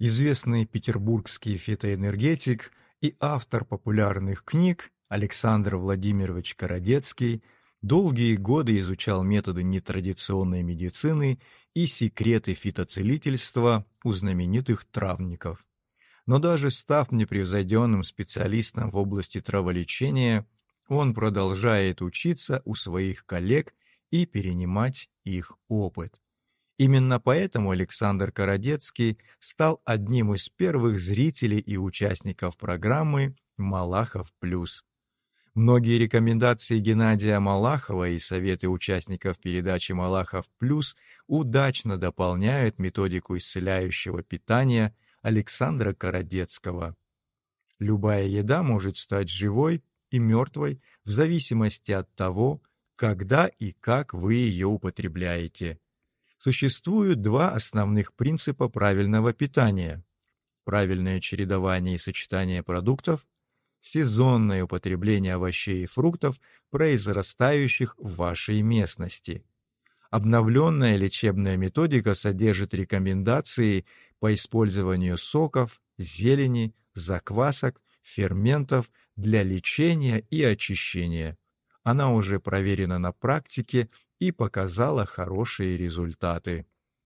Известный петербургский фитоэнергетик и автор популярных книг Александр Владимирович Карадецкий долгие годы изучал методы нетрадиционной медицины и секреты фитоцелительства у знаменитых травников. Но даже став непревзойденным специалистом в области траволечения, он продолжает учиться у своих коллег и перенимать их опыт. Именно поэтому Александр Карадецкий стал одним из первых зрителей и участников программы «Малахов плюс». Многие рекомендации Геннадия Малахова и советы участников передачи «Малахов плюс» удачно дополняют методику исцеляющего питания Александра Карадецкого. Любая еда может стать живой и мертвой в зависимости от того, когда и как вы ее употребляете. Существуют два основных принципа правильного питания. Правильное чередование и сочетание продуктов – сезонное употребление овощей и фруктов, произрастающих в вашей местности. Обновленная лечебная методика содержит рекомендации по использованию соков, зелени, заквасок, ферментов для лечения и очищения. Она уже проверена на практике и показала хорошие результаты.